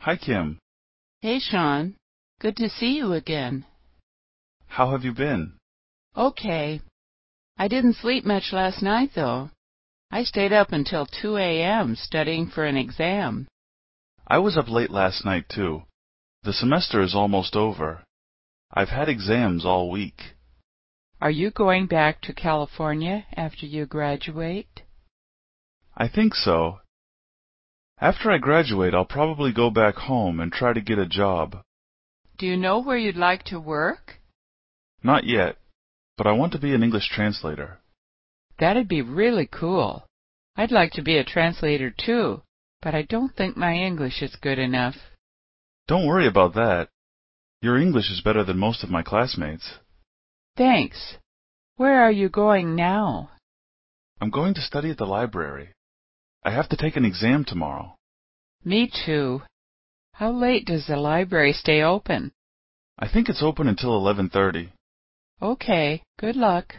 Hi, Kim. Hey, Sean. Good to see you again. How have you been? Okay. I didn't sleep much last night, though. I stayed up until 2 a.m. studying for an exam. I was up late last night, too. The semester is almost over. I've had exams all week. Are you going back to California after you graduate? I think so. After I graduate, I'll probably go back home and try to get a job. Do you know where you'd like to work? Not yet, but I want to be an English translator. That'd be really cool. I'd like to be a translator too, but I don't think my English is good enough. Don't worry about that. Your English is better than most of my classmates. Thanks. Where are you going now? I'm going to study at the library. I have to take an exam tomorrow. Me too. How late does the library stay open? I think it's open until 11:30. Okay, good luck.